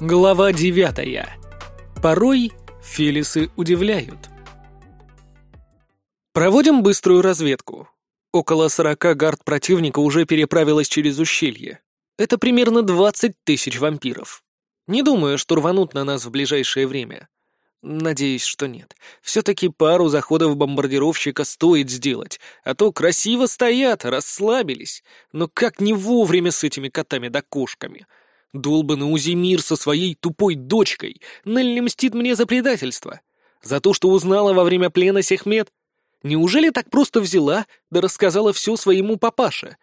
Глава девятая. Порой Фелисы удивляют. Проводим быструю разведку. Около сорока гард противника уже переправилось через ущелье. Это примерно двадцать тысяч вампиров. Не думаю, что рванут на нас в ближайшее время. Надеюсь, что нет. Все-таки пару заходов бомбардировщика стоит сделать, а то красиво стоят, расслабились. Но как не вовремя с этими котами да кошками — Долбанный Узимир со своей тупой дочкой. Нелли мстит мне за предательство. За то, что узнала во время плена Сехмет. Неужели так просто взяла, да рассказала все своему папаше?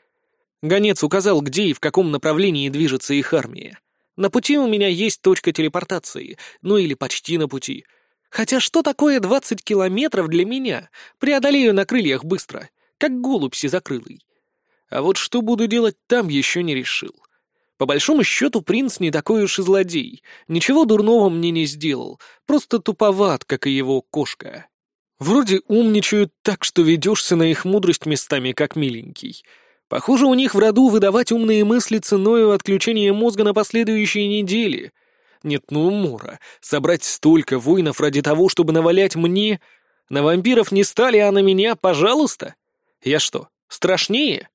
Гонец указал, где и в каком направлении движется их армия. На пути у меня есть точка телепортации, ну или почти на пути. Хотя что такое 20 километров для меня? Преодолею на крыльях быстро, как голубь сизокрылый. А вот что буду делать там, еще не решил. По большому счету, принц не такой уж и злодей. Ничего дурного мне не сделал, просто туповат, как и его кошка. Вроде умничают так, что ведешься на их мудрость местами, как миленький. Похоже, у них в роду выдавать умные мысли ценою отключения мозга на последующие недели. Нет, ну умора. Собрать столько воинов ради того, чтобы навалять мне... На вампиров не стали, а на меня, пожалуйста? Я что, страшнее?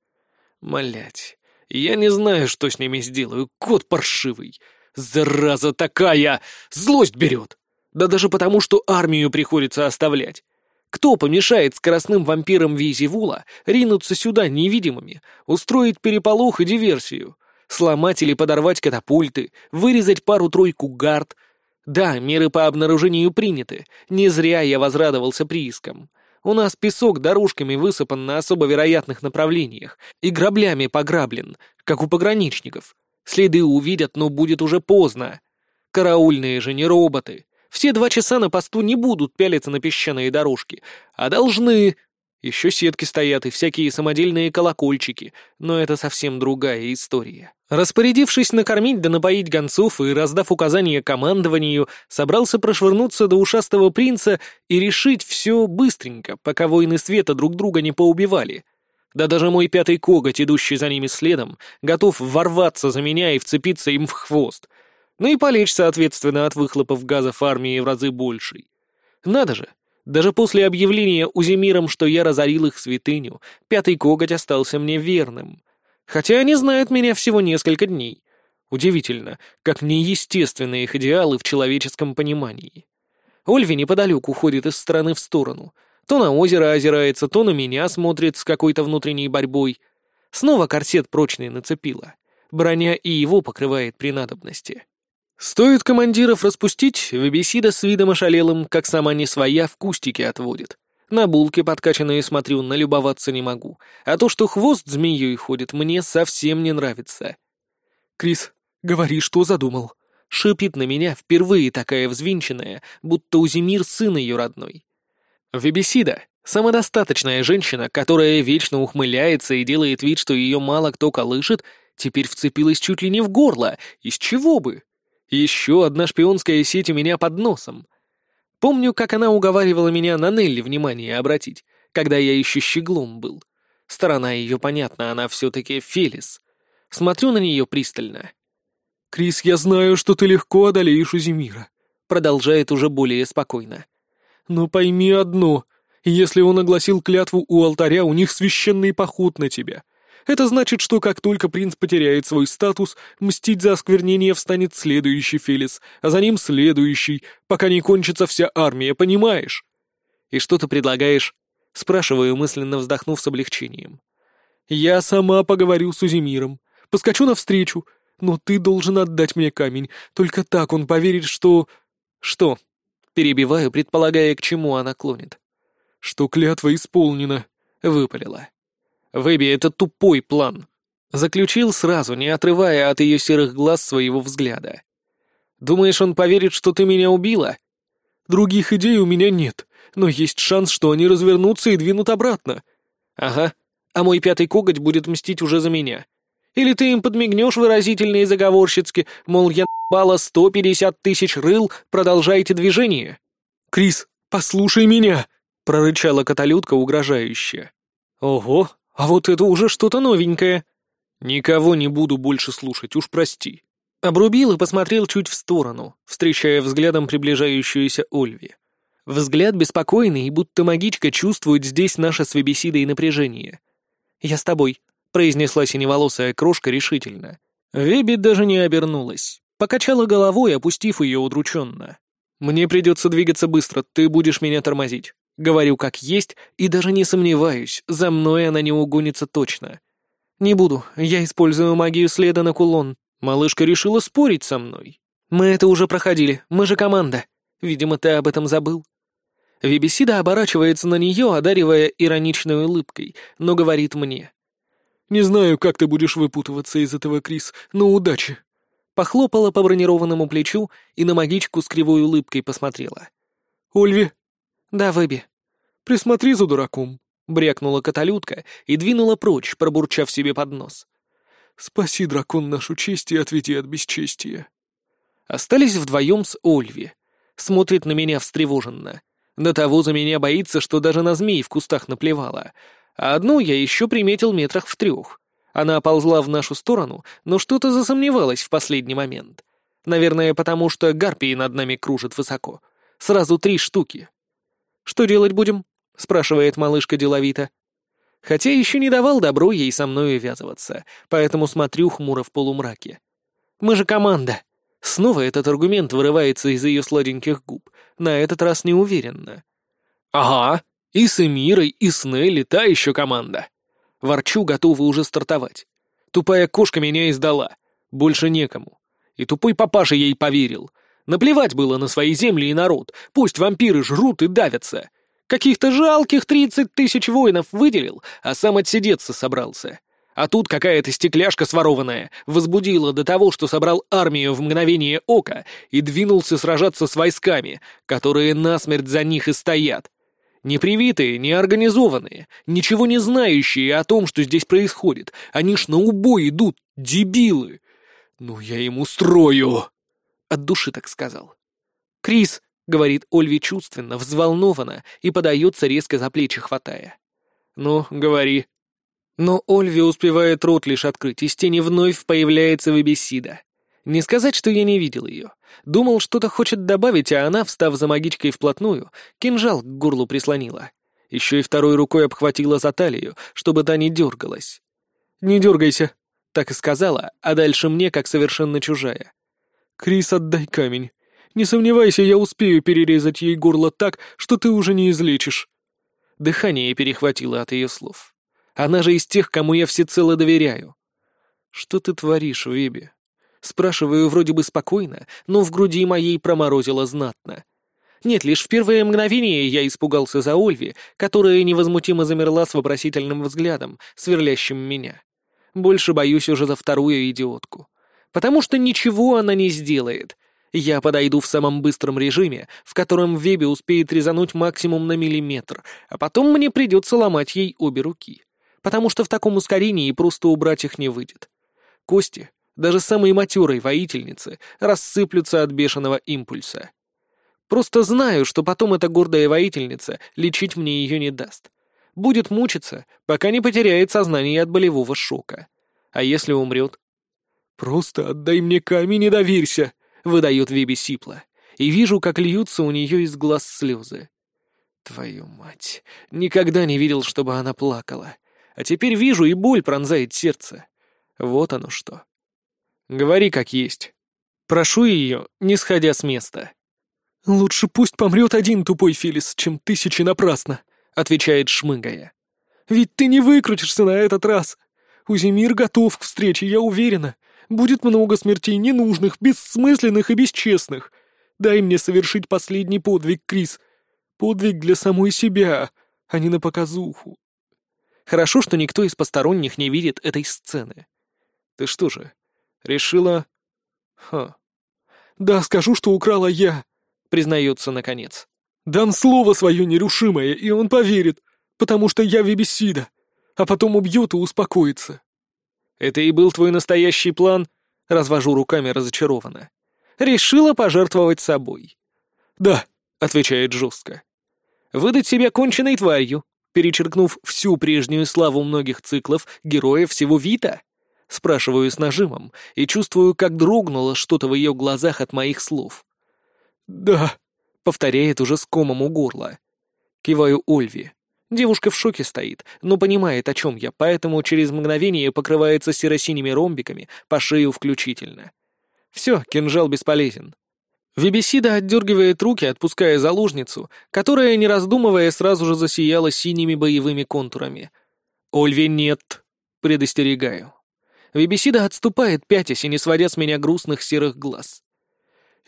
Млять. Я не знаю, что с ними сделаю, кот паршивый. Зараза такая! Злость берет! Да даже потому, что армию приходится оставлять. Кто помешает скоростным вампирам Визивула ринуться сюда невидимыми, устроить переполох и диверсию, сломать или подорвать катапульты, вырезать пару-тройку гард? Да, меры по обнаружению приняты, не зря я возрадовался приискам. У нас песок дорожками высыпан на особо вероятных направлениях и граблями пограблен, как у пограничников. Следы увидят, но будет уже поздно. Караульные же не роботы. Все два часа на посту не будут пялиться на песчаные дорожки, а должны... Еще сетки стоят и всякие самодельные колокольчики, но это совсем другая история. Распорядившись накормить да напоить гонцов и раздав указания командованию, собрался прошвырнуться до ушастого принца и решить все быстренько, пока воины света друг друга не поубивали. Да даже мой пятый коготь, идущий за ними следом, готов ворваться за меня и вцепиться им в хвост. Ну и полечь, соответственно, от выхлопов газов армии в разы больший. Надо же, даже после объявления Узимиром, что я разорил их святыню, пятый коготь остался мне верным. Хотя они знают меня всего несколько дней. Удивительно, как неестественны их идеалы в человеческом понимании. Ольви неподалеку ходит из стороны в сторону. То на озеро озирается, то на меня смотрит с какой-то внутренней борьбой. Снова корсет прочный нацепила. Броня и его покрывает при надобности. Стоит командиров распустить, Вебесида с видом ошалелым, как сама не своя, в кустике отводит. На булки подкачанные смотрю, налюбоваться не могу. А то, что хвост змеей ходит, мне совсем не нравится. «Крис, говори, что задумал?» Шипит на меня, впервые такая взвинченная, будто Узимир сын ее родной. Вебесида — самодостаточная женщина, которая вечно ухмыляется и делает вид, что ее мало кто колышет, теперь вцепилась чуть ли не в горло. Из чего бы? Еще одна шпионская сеть у меня под носом. Помню, как она уговаривала меня на Нелли внимание обратить, когда я еще щеглом был. Сторона ее понятна, она все-таки Фелис. Смотрю на нее пристально. «Крис, я знаю, что ты легко одолеешь Узимира», — продолжает уже более спокойно. «Но пойми одно, если он огласил клятву у алтаря, у них священный поход на тебя. Это значит, что как только принц потеряет свой статус, мстить за осквернение встанет следующий Фелис, а за ним следующий, пока не кончится вся армия, понимаешь? И что ты предлагаешь? Спрашиваю, мысленно вздохнув с облегчением. Я сама поговорю с Узимиром, поскочу навстречу, но ты должен отдать мне камень, только так он поверит, что... Что? Перебиваю, предполагая, к чему она клонит. Что клятва исполнена, выпалила. Вэби, это тупой план. Заключил сразу, не отрывая от ее серых глаз своего взгляда. Думаешь, он поверит, что ты меня убила? Других идей у меня нет, но есть шанс, что они развернутся и двинут обратно. Ага, а мой пятый коготь будет мстить уже за меня. Или ты им подмигнешь выразительно и заговорщицки, мол, я бала сто пятьдесят тысяч рыл, продолжайте движение. «Крис, послушай меня!» — прорычала каталютка угрожающе. «Ого, а вот это уже что-то новенькое. Никого не буду больше слушать, уж прости. Обрубил и посмотрел чуть в сторону, встречая взглядом приближающуюся Ольви. Взгляд беспокойный, и будто магичка чувствует здесь наше с Вебесидой напряжение. «Я с тобой», — произнесла синеволосая крошка решительно. Веби даже не обернулась. Покачала головой, опустив ее удрученно. «Мне придется двигаться быстро, ты будешь меня тормозить». Говорю как есть, и даже не сомневаюсь, за мной она не угонится точно. «Не буду, я использую магию следа на кулон». Малышка решила спорить со мной. «Мы это уже проходили, мы же команда. Видимо, ты об этом забыл». Вибисида оборачивается на нее, одаривая ироничной улыбкой, но говорит мне. «Не знаю, как ты будешь выпутываться из этого, Крис, но удачи!» Похлопала по бронированному плечу и на магичку с кривой улыбкой посмотрела. «Ольви?» «Да, Вэби». «Присмотри за дураком», — брякнула каталютка и двинула прочь, пробурчав себе под нос. «Спаси, дракон, нашу честь и ответи от бесчестия». Остались вдвоем с Ольви. Смотрит на меня встревоженно. До того за меня боится, что даже на змей в кустах наплевала. А одну я еще приметил метрах в трех. Она ползла в нашу сторону, но что-то засомневалась в последний момент. Наверное, потому что гарпии над нами кружат высоко. Сразу три штуки. «Что делать будем?» — спрашивает малышка деловито. Хотя еще не давал добро ей со мной ввязываться, поэтому смотрю хмуро в полумраке. «Мы же команда!» Снова этот аргумент вырывается из ее сладеньких губ, на этот раз неуверенно. «Ага, и с Эмирой, и с Нелли та еще команда». Ворчу, готовы уже стартовать. Тупая кошка меня издала. Больше некому. И тупой папаша ей поверил. Наплевать было на свои земли и народ. Пусть вампиры жрут и давятся. Каких-то жалких тридцать тысяч воинов выделил, а сам отсидеться собрался. А тут какая-то стекляшка сворованная возбудила до того, что собрал армию в мгновение ока и двинулся сражаться с войсками, которые насмерть за них и стоят. Непривитые, неорганизованные, ничего не знающие о том, что здесь происходит. Они ж на убой идут, дебилы. Ну, я им устрою. От души так сказал. «Крис», — говорит Ольви чувственно, взволнованно и подается резко за плечи хватая. «Ну, говори», но Ольви успевает рот лишь открыть, из тени вновь появляется Вебесида. Не сказать, что я не видел ее. Думал, что-то хочет добавить, а она, встав за магичкой вплотную, кинжал к горлу прислонила. Еще и второй рукой обхватила за талию, чтобы та не дергалась. «Не дергайся», — так и сказала, а дальше мне, как совершенно чужая. «Крис, отдай камень. Не сомневайся, я успею перерезать ей горло так, что ты уже не излечишь». Дыхание перехватило от ее слов. Она же из тех, кому я всецело доверяю. Что ты творишь, Веби? Спрашиваю вроде бы спокойно, но в груди моей проморозило знатно. Нет, лишь в первое мгновение я испугался за Ольви, которая невозмутимо замерла с вопросительным взглядом, сверлящим меня. Больше боюсь уже за вторую идиотку. Потому что ничего она не сделает. Я подойду в самом быстром режиме, в котором Веби успеет резануть максимум на миллиметр, а потом мне придется ломать ей обе руки потому что в таком ускорении просто убрать их не выйдет. Кости, даже самые матерой воительницы, рассыплются от бешеного импульса. Просто знаю, что потом эта гордая воительница лечить мне ее не даст. Будет мучиться, пока не потеряет сознание от болевого шока. А если умрет? «Просто отдай мне камень и доверься», — выдает Веби сипло. И вижу, как льются у нее из глаз слезы. Твою мать, никогда не видел, чтобы она плакала. А теперь вижу, и боль пронзает сердце. Вот оно что. Говори как есть. Прошу ее, не сходя с места. «Лучше пусть помрет один тупой Филис, чем тысячи напрасно», — отвечает шмыгая. «Ведь ты не выкрутишься на этот раз. Узимир готов к встрече, я уверена. Будет много смертей ненужных, бессмысленных и бесчестных. Дай мне совершить последний подвиг, Крис. Подвиг для самой себя, а не на показуху. Хорошо, что никто из посторонних не видит этой сцены. Ты что же, решила... Ха. Да, скажу, что украла я, признается наконец. Дам слово свое нерушимое, и он поверит, потому что я Вебесида, а потом убьет и успокоится. Это и был твой настоящий план? Развожу руками разочарованно. Решила пожертвовать собой. Да, отвечает жестко. Выдать себя конченной тварью, перечеркнув всю прежнюю славу многих циклов героя всего Вита? Спрашиваю с нажимом и чувствую, как дрогнуло что-то в ее глазах от моих слов. «Да», — повторяет уже с комом у горла. Киваю Ольве. Девушка в шоке стоит, но понимает, о чем я, поэтому через мгновение покрывается серо-синими ромбиками, по шею включительно. Все, кинжал бесполезен. Вибисида отдергивает руки, отпуская заложницу, которая, не раздумывая, сразу же засияла синими боевыми контурами. «Ольве нет», — предостерегаю. Вибисида отступает, пятясь и не сводя с меня грустных серых глаз.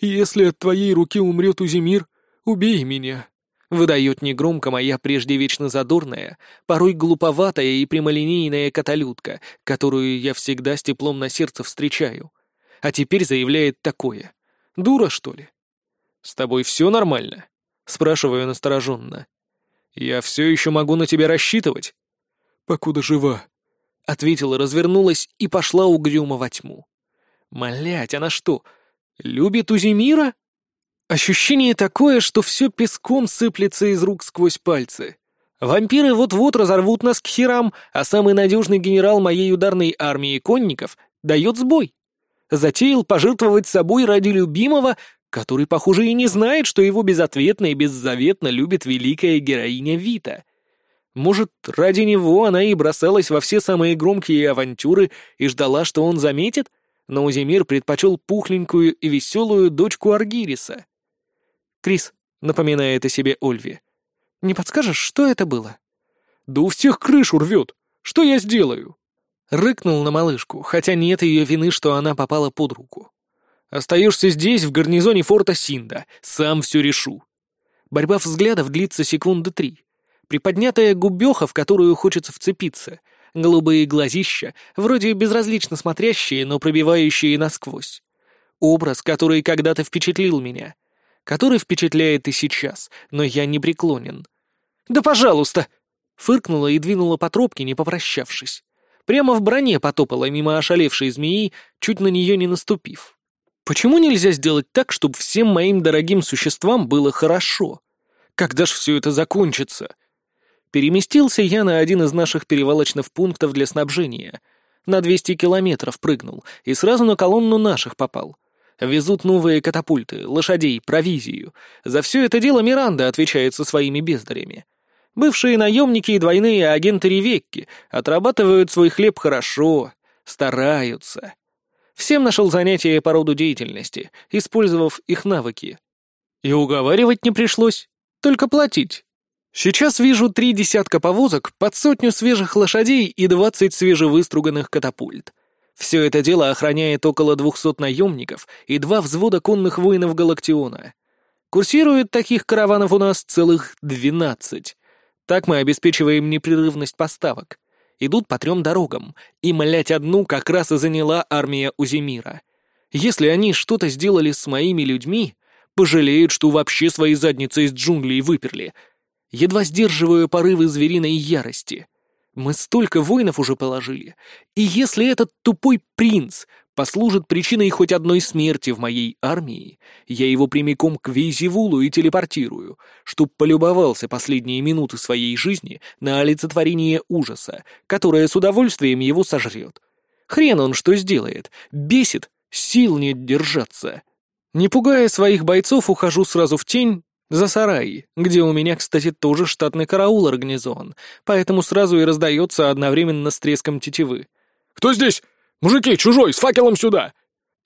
«Если от твоей руки умрет Узимир, убей меня», — выдает негромко моя прежде вечно задорная, порой глуповатая и прямолинейная каталютка, которую я всегда с теплом на сердце встречаю. А теперь заявляет такое. Дура, что ли? «С тобой все нормально?» — спрашиваю настороженно. «Я все еще могу на тебя рассчитывать?» «Покуда жива», — ответила, развернулась и пошла угрюмо во тьму. «Млять, она что, любит Узимира?» Ощущение такое, что все песком сыплется из рук сквозь пальцы. Вампиры вот-вот разорвут нас к херам, а самый надежный генерал моей ударной армии конников дает сбой. Затеял пожертвовать собой ради любимого, который, похоже, и не знает, что его безответно и беззаветно любит великая героиня Вита. Может, ради него она и бросалась во все самые громкие авантюры и ждала, что он заметит, но Узимир предпочел пухленькую и веселую дочку Аргириса. «Крис», — напоминает о себе Ольве, — «не подскажешь, что это было?» «Да у всех крышу рвет! Что я сделаю?» Рыкнул на малышку, хотя нет ее вины, что она попала под руку. «Остаешься здесь, в гарнизоне форта Синда. Сам все решу». Борьба взглядов длится секунды три. Приподнятая губеха, в которую хочется вцепиться. Голубые глазища, вроде безразлично смотрящие, но пробивающие насквозь. Образ, который когда-то впечатлил меня. Который впечатляет и сейчас, но я не преклонен. «Да пожалуйста!» Фыркнула и двинула по тропке, не попрощавшись. Прямо в броне потопала мимо ошалевшей змеи, чуть на нее не наступив. Почему нельзя сделать так, чтобы всем моим дорогим существам было хорошо? Когда ж все это закончится? Переместился я на один из наших перевалочных пунктов для снабжения. На 200 километров прыгнул и сразу на колонну наших попал. Везут новые катапульты, лошадей, провизию. За все это дело Миранда отвечает со своими бездарями. Бывшие наемники и двойные агенты Ревекки отрабатывают свой хлеб хорошо, стараются. Всем нашел занятие по роду деятельности, использовав их навыки. И уговаривать не пришлось, только платить. Сейчас вижу три десятка повозок, под сотню свежих лошадей и двадцать свежевыструганных катапульт. Все это дело охраняет около двухсот наемников и два взвода конных воинов Галактиона. Курсирует таких караванов у нас целых двенадцать. Так мы обеспечиваем непрерывность поставок. Идут по трем дорогам, и, млять, одну как раз и заняла армия Узимира. Если они что-то сделали с моими людьми, пожалеют, что вообще свои задницы из джунглей выперли. Едва сдерживаю порывы звериной ярости. Мы столько воинов уже положили, и если этот тупой принц послужит причиной хоть одной смерти в моей армии, я его прямиком к Вейзевулу и телепортирую, чтоб полюбовался последние минуты своей жизни на олицетворение ужаса, которое с удовольствием его сожрет. Хрен он что сделает, бесит, сил нет держаться. Не пугая своих бойцов, ухожу сразу в тень, за сарай, где у меня, кстати, тоже штатный караул организован, поэтому сразу и раздается одновременно с треском тетивы. «Кто здесь? «Мужики, чужой, с факелом сюда!»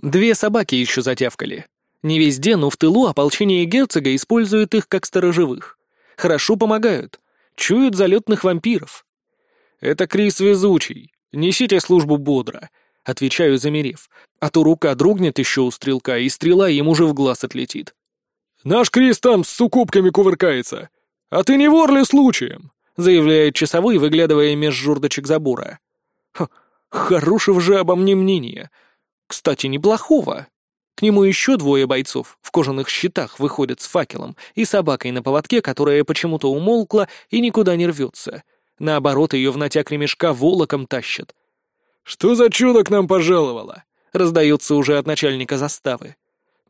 Две собаки еще затявкали. Не везде, но в тылу ополчение герцога использует их как сторожевых. Хорошо помогают. Чуют залетных вампиров. «Это Крис Везучий. Несите службу бодро», — отвечаю, замерев. А то рука дрогнет еще у стрелка, и стрела ему же в глаз отлетит. «Наш Крис там с сукупками кувыркается. А ты не вор ли случаем?» — заявляет часовой, выглядывая меж журдочек забора. «Ха, Хорошего же обо мне мнения. Кстати, неплохого. К нему еще двое бойцов в кожаных щитах выходят с факелом и собакой на поводке, которая почему-то умолкла и никуда не рвется. Наоборот, ее в натяг ремешка волоком тащат. «Что за чудо к нам пожаловало?» — раздается уже от начальника заставы.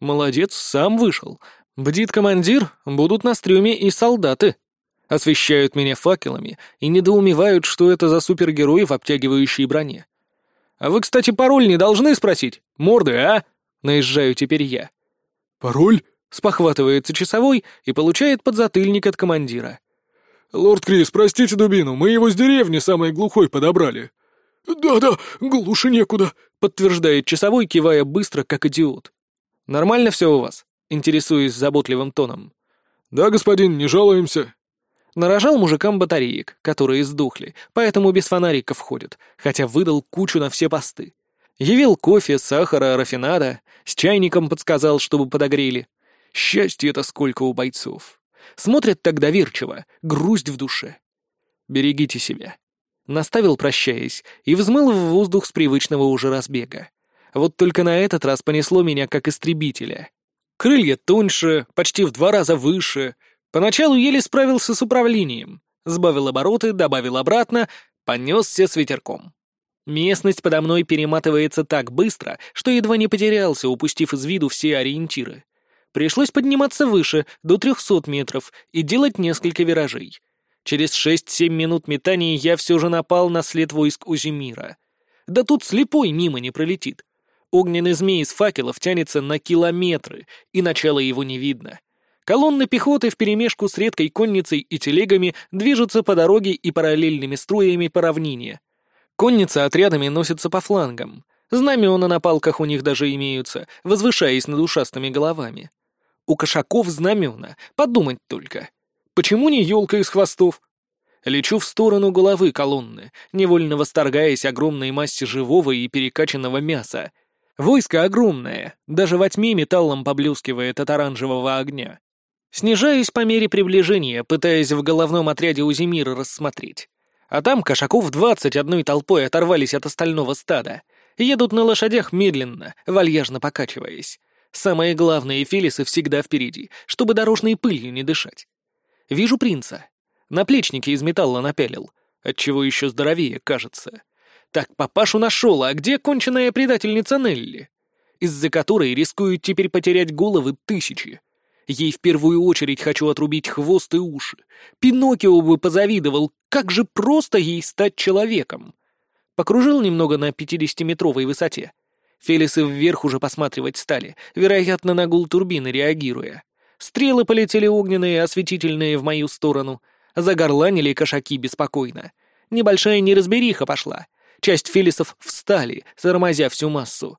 «Молодец, сам вышел. Бдит командир, будут на стрюме и солдаты». Освещают меня факелами и недоумевают, что это за супергерой в обтягивающей броне. А вы, кстати, пароль не должны спросить? Морды, а? Наезжаю теперь я. «Пароль?» — спохватывается часовой и получает подзатыльник от командира. «Лорд Крис, простите дубину, мы его с деревни самой глухой подобрали». «Да-да, глуше некуда», — подтверждает часовой, кивая быстро, как идиот. «Нормально все у вас?» — интересуюсь заботливым тоном. «Да, господин, не жалуемся». Нарожал мужикам батареек, которые сдохли, поэтому без фонариков ходят, хотя выдал кучу на все посты. Явил кофе, сахара, рафинада, с чайником подсказал, чтобы подогрели. Счастье-то сколько у бойцов. Смотрят так доверчиво, грусть в душе. Берегите себя. Наставил, прощаясь, и взмыл в воздух с привычного уже разбега. Вот только на этот раз понесло меня как истребителя. Крылья тоньше, почти в два раза выше. Поначалу еле справился с управлением. Сбавил обороты, добавил обратно, понесся с ветерком. Местность подо мной перематывается так быстро, что едва не потерялся, упустив из виду все ориентиры. Пришлось подниматься выше, до 300 метров, и делать несколько виражей. Через 6-7 минут метания я все же напал на след войск Узимира. Да тут слепой мимо не пролетит. Огненный змей из факелов тянется на километры, и начала его не видно. Колонны пехоты вперемешку с редкой конницей и телегами движутся по дороге и параллельными струями по равнине. Конница отрядами носится по флангам. Знамена на палках у них даже имеются, возвышаясь над ушастыми головами. У кошаков знамена, подумать только. Почему не елка из хвостов? Лечу в сторону головы колонны, невольно восторгаясь огромной массе живого и перекачанного мяса. Войско огромное, даже во тьме металлом поблескивает от оранжевого огня. Снижаюсь по мере приближения, пытаясь в головном отряде Узимира рассмотреть. А там кошаков двадцать одной толпой оторвались от остального стада. Едут на лошадях медленно, вальяжно покачиваясь. Самое главное, Фелисы всегда впереди, чтобы дорожной пылью не дышать. Вижу принца. Наплечники из металла напялил, отчего еще здоровее кажется. Так, папашу нашел, а где конченная предательница Нелли? Из-за которой рискуют теперь потерять головы тысячи. Ей в первую очередь хочу отрубить хвост и уши. Пиноккио бы позавидовал, как же просто ей стать человеком. Покружил немного на 50-метровой высоте. Фелисы вверх уже посматривать стали, вероятно, на гул турбины реагируя. Стрелы полетели огненные, осветительные в мою сторону. Загорланили кошаки беспокойно. Небольшая неразбериха пошла. Часть фелисов встали, тормозя всю массу.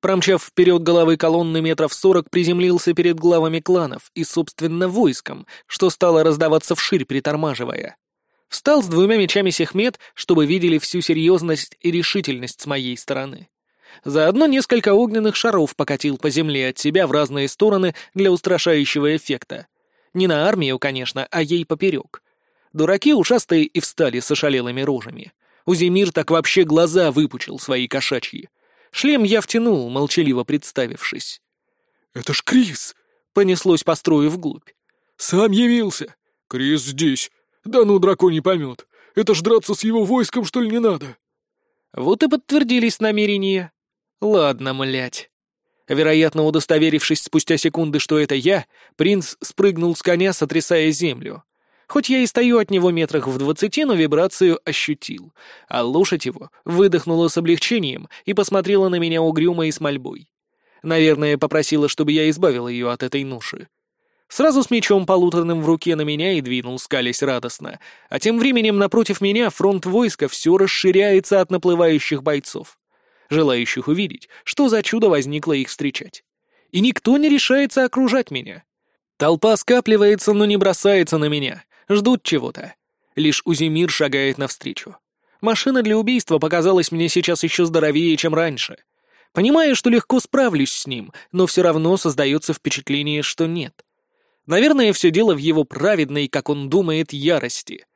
Промчав вперед головы колонны метров сорок, приземлился перед главами кланов и, собственно, войском, что стало раздаваться вширь, притормаживая. Встал с двумя мечами Сехмет, чтобы видели всю серьезность и решительность с моей стороны. Заодно несколько огненных шаров покатил по земле от себя в разные стороны для устрашающего эффекта. Не на армию, конечно, а ей поперек. Дураки ушастые и встали с ошалелыми рожами. Узимир так вообще глаза выпучил свои кошачьи. Шлем я втянул, молчаливо представившись. «Это ж Крис!» — понеслось по строю вглубь. «Сам явился! Крис здесь! Да ну, драконий помет! Это ж драться с его войском, что ли, не надо?» Вот и подтвердились намерения. Ладно, млять. Вероятно, удостоверившись спустя секунды, что это я, принц спрыгнул с коня, сотрясая землю. Хоть я и стою от него метрах в двадцати, но вибрацию ощутил, а лошадь его выдохнула с облегчением и посмотрела на меня угрюмо и с мольбой. Наверное, попросила, чтобы я избавил ее от этой ноши. Сразу с мечом полуторным в руке на меня и двинул, скались радостно. А тем временем напротив меня фронт войска все расширяется от наплывающих бойцов, желающих увидеть, что за чудо возникло их встречать. И никто не решается окружать меня. Толпа скапливается, но не бросается на меня. Ждут чего-то. Лишь Узимир шагает навстречу. Машина для убийства показалась мне сейчас еще здоровее, чем раньше. Понимаю, что легко справлюсь с ним, но все равно создается впечатление, что нет. Наверное, все дело в его праведной, как он думает, ярости.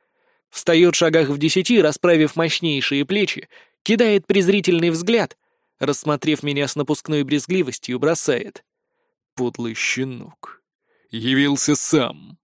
Встает в шагах в десяти, расправив мощнейшие плечи, кидает презрительный взгляд, рассмотрев меня с напускной брезгливостью, бросает. «Подлый щенок. Явился сам».